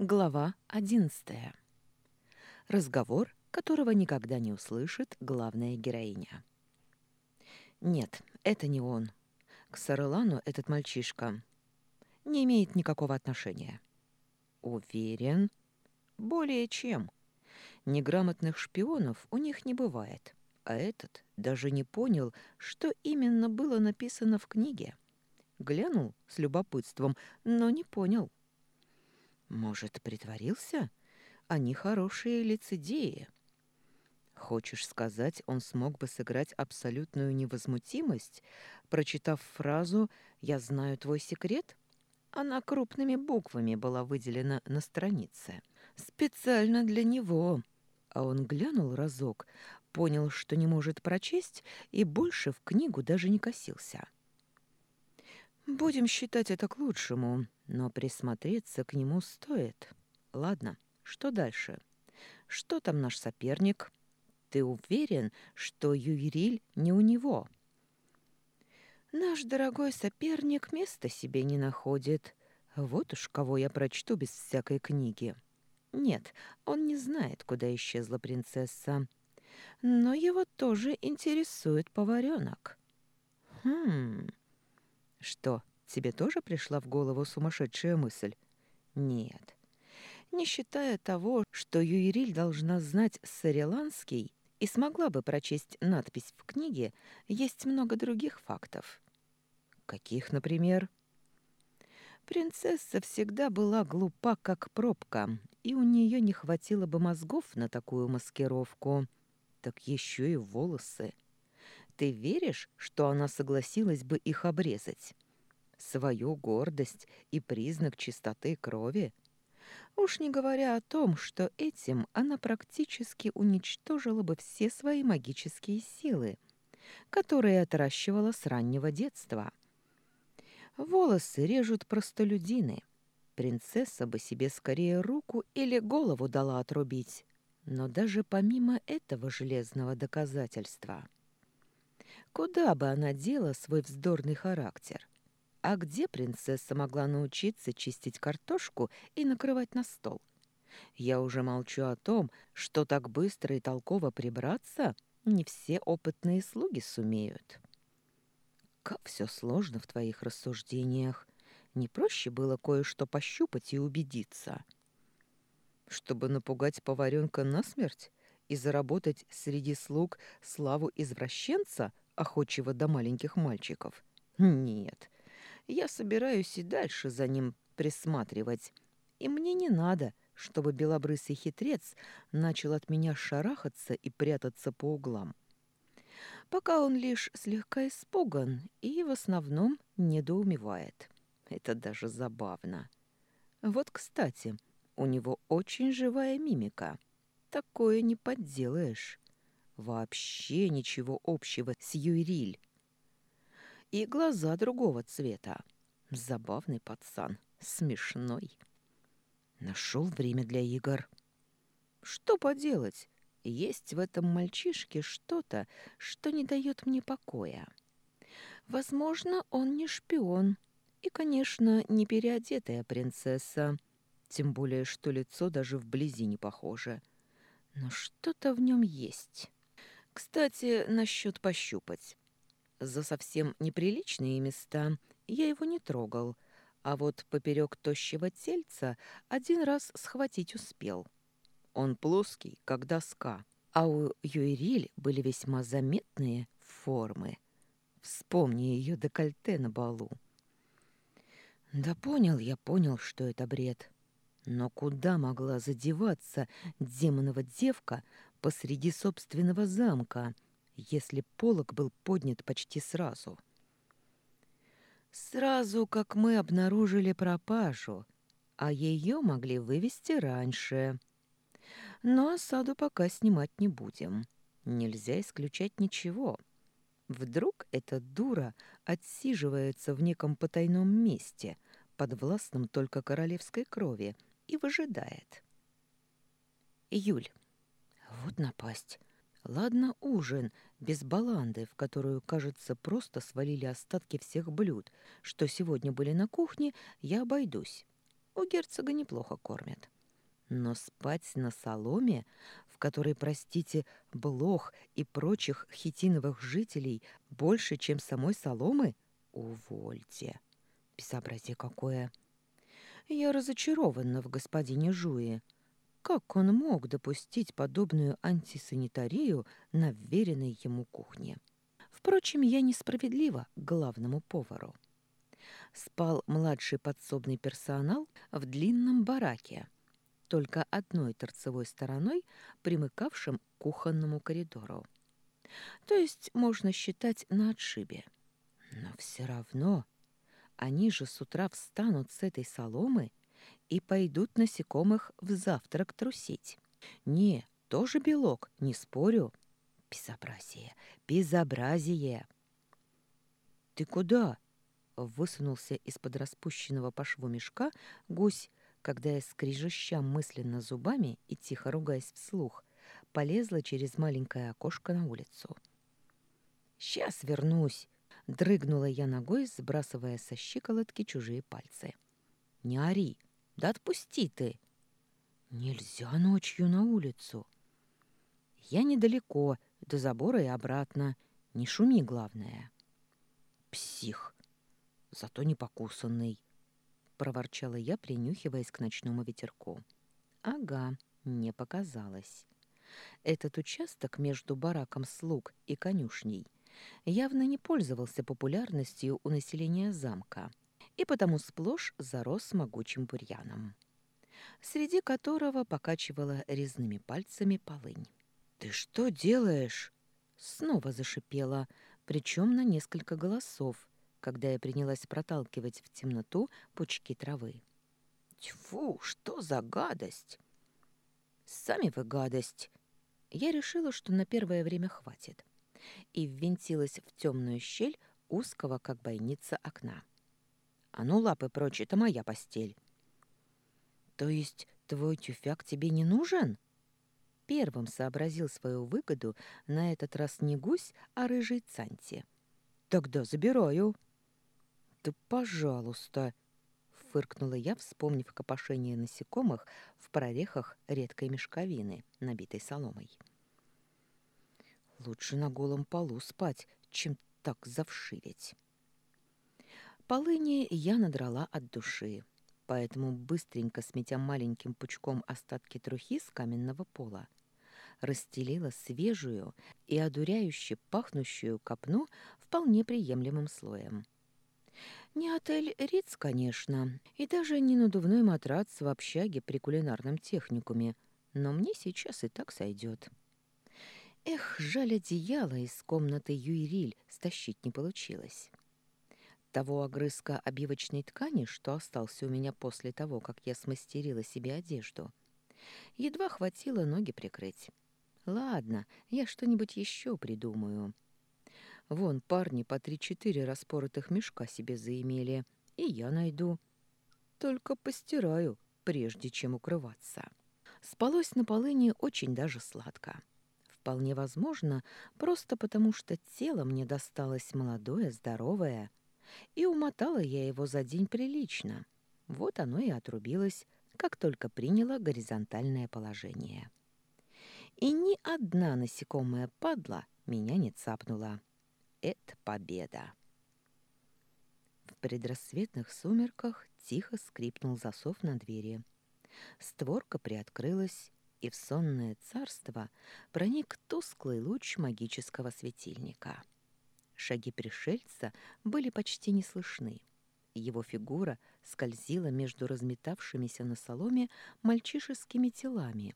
Глава одиннадцатая. Разговор, которого никогда не услышит главная героиня. Нет, это не он. К Сарелану этот мальчишка не имеет никакого отношения. Уверен? Более чем. Неграмотных шпионов у них не бывает, а этот даже не понял, что именно было написано в книге. Глянул с любопытством, но не понял. Может, притворился? Они хорошие лицедеи. Хочешь сказать, он смог бы сыграть абсолютную невозмутимость, прочитав фразу «Я знаю твой секрет»? Она крупными буквами была выделена на странице. Специально для него. А он глянул разок, понял, что не может прочесть, и больше в книгу даже не косился. Будем считать это к лучшему, но присмотреться к нему стоит. Ладно, что дальше? Что там наш соперник? Ты уверен, что Юриль не у него? Наш дорогой соперник места себе не находит. Вот уж кого я прочту без всякой книги. Нет, он не знает, куда исчезла принцесса. Но его тоже интересует поваренок. Хм... Что, тебе тоже пришла в голову сумасшедшая мысль? Нет. Не считая того, что Юириль должна знать сареланский и смогла бы прочесть надпись в книге, есть много других фактов. Каких, например? Принцесса всегда была глупа, как пробка, и у нее не хватило бы мозгов на такую маскировку. Так еще и волосы. Ты веришь, что она согласилась бы их обрезать? Свою гордость и признак чистоты крови? Уж не говоря о том, что этим она практически уничтожила бы все свои магические силы, которые отращивала с раннего детства. Волосы режут простолюдины. Принцесса бы себе скорее руку или голову дала отрубить. Но даже помимо этого железного доказательства Куда бы она дела свой вздорный характер? А где принцесса могла научиться чистить картошку и накрывать на стол? Я уже молчу о том, что так быстро и толково прибраться не все опытные слуги сумеют. Как все сложно в твоих рассуждениях. Не проще было кое-что пощупать и убедиться. Чтобы напугать поваренка насмерть и заработать среди слуг славу извращенца, охочего до маленьких мальчиков. Нет, я собираюсь и дальше за ним присматривать. И мне не надо, чтобы белобрысый хитрец начал от меня шарахаться и прятаться по углам. Пока он лишь слегка испуган и в основном недоумевает. Это даже забавно. Вот, кстати, у него очень живая мимика. Такое не подделаешь. Вообще ничего общего с Юриль. И глаза другого цвета. Забавный пацан, смешной. Нашел время для игр. Что поделать? Есть в этом мальчишке что-то, что не дает мне покоя. Возможно, он не шпион. И, конечно, не переодетая принцесса. Тем более, что лицо даже вблизи не похоже. Но что-то в нем есть. Кстати, насчет пощупать. За совсем неприличные места я его не трогал, а вот поперек тощего тельца один раз схватить успел. Он плоский, как доска, а у Юэриль были весьма заметные формы. Вспомни ее декольте на балу. Да понял я, понял, что это бред. Но куда могла задеваться демонова девка посреди собственного замка, если полог был поднят почти сразу. Сразу, как мы обнаружили пропажу, а ее могли вывести раньше. Но осаду пока снимать не будем. Нельзя исключать ничего. Вдруг эта дура отсиживается в неком потайном месте, подвластном только королевской крови, и выжидает. Июль. Вот напасть. Ладно, ужин, без баланды, в которую, кажется, просто свалили остатки всех блюд, что сегодня были на кухне, я обойдусь. У герцога неплохо кормят. Но спать на соломе, в которой, простите, блох и прочих хитиновых жителей больше, чем самой соломы, увольте. Безобразие какое! Я разочарована в господине Жуе. Как он мог допустить подобную антисанитарию на вверенной ему кухне? Впрочем, я несправедлива к главному повару. Спал младший подсобный персонал в длинном бараке, только одной торцевой стороной, примыкавшим к кухонному коридору. То есть можно считать на отшибе. Но все равно они же с утра встанут с этой соломы и пойдут насекомых в завтрак трусить. Не, тоже белок, не спорю. Безобразие, безобразие. Ты куда? Высунулся из-под распущенного по шву мешка гусь, когда я, скрижища мысленно зубами и тихо ругаясь вслух, полезла через маленькое окошко на улицу. «Сейчас вернусь!» — дрыгнула я ногой, сбрасывая со щиколотки чужие пальцы. «Не ори! Да отпусти ты!» «Нельзя ночью на улицу!» «Я недалеко, до забора и обратно. Не шуми, главное!» «Псих! Зато не покусанный!» — проворчала я, принюхиваясь к ночному ветерку. «Ага, не показалось. Этот участок между бараком слуг и конюшней явно не пользовался популярностью у населения замка и потому сплошь зарос могучим бурьяном, среди которого покачивала резными пальцами полынь. «Ты что делаешь?» Снова зашипела, причем на несколько голосов, когда я принялась проталкивать в темноту пучки травы. «Тьфу, что за гадость!» «Сами вы гадость!» Я решила, что на первое время хватит, и ввинтилась в темную щель узкого, как бойница, окна. «А ну, лапы прочь, это моя постель!» «То есть твой тюфяк тебе не нужен?» Первым сообразил свою выгоду на этот раз не гусь, а рыжий Цанти. «Тогда забираю». «Да пожалуйста!» — фыркнула я, вспомнив копошение насекомых в прорехах редкой мешковины, набитой соломой. «Лучше на голом полу спать, чем так завшивить». Полыни я надрала от души, поэтому, быстренько сметя маленьким пучком остатки трухи с каменного пола, расстелила свежую и одуряюще пахнущую копну вполне приемлемым слоем. Не отель Риц, конечно, и даже не надувной матрац в общаге при кулинарном техникуме, но мне сейчас и так сойдет. Эх, жаль, одеяло из комнаты Юириль стащить не получилось. Того огрызка обивочной ткани, что остался у меня после того, как я смастерила себе одежду, едва хватило ноги прикрыть. Ладно, я что-нибудь еще придумаю. Вон парни по три-четыре распоротых мешка себе заимели, и я найду. Только постираю, прежде чем укрываться. Спалось на полыни очень даже сладко. Вполне возможно, просто потому что тело мне досталось молодое, здоровое, и умотала я его за день прилично. Вот оно и отрубилось, как только приняло горизонтальное положение. И ни одна насекомая падла меня не цапнула это победа. В предрассветных сумерках тихо скрипнул засов на двери. Створка приоткрылась, и в сонное царство проник тусклый луч магического светильника. Шаги пришельца были почти не слышны. Его фигура скользила между разметавшимися на соломе мальчишескими телами,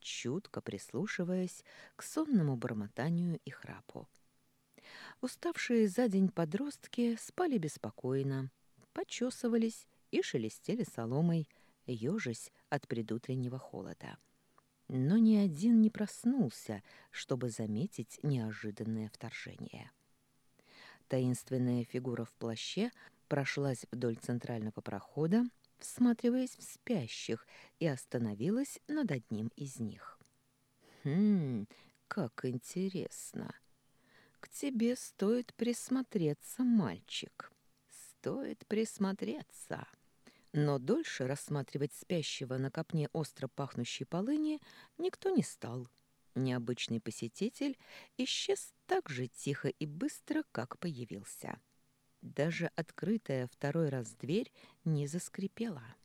чутко прислушиваясь к сонному бормотанию и храпу. Уставшие за день подростки спали беспокойно, почесывались и шелестели соломой, ежась от предутреннего холода. Но ни один не проснулся, чтобы заметить неожиданное вторжение. Таинственная фигура в плаще прошлась вдоль центрального прохода, всматриваясь в спящих, и остановилась над одним из них. «Хм, как интересно!» К тебе стоит присмотреться, мальчик. Стоит присмотреться. Но дольше рассматривать спящего на копне остро пахнущей полыни никто не стал. Необычный посетитель исчез так же тихо и быстро, как появился. Даже открытая второй раз дверь не заскрипела.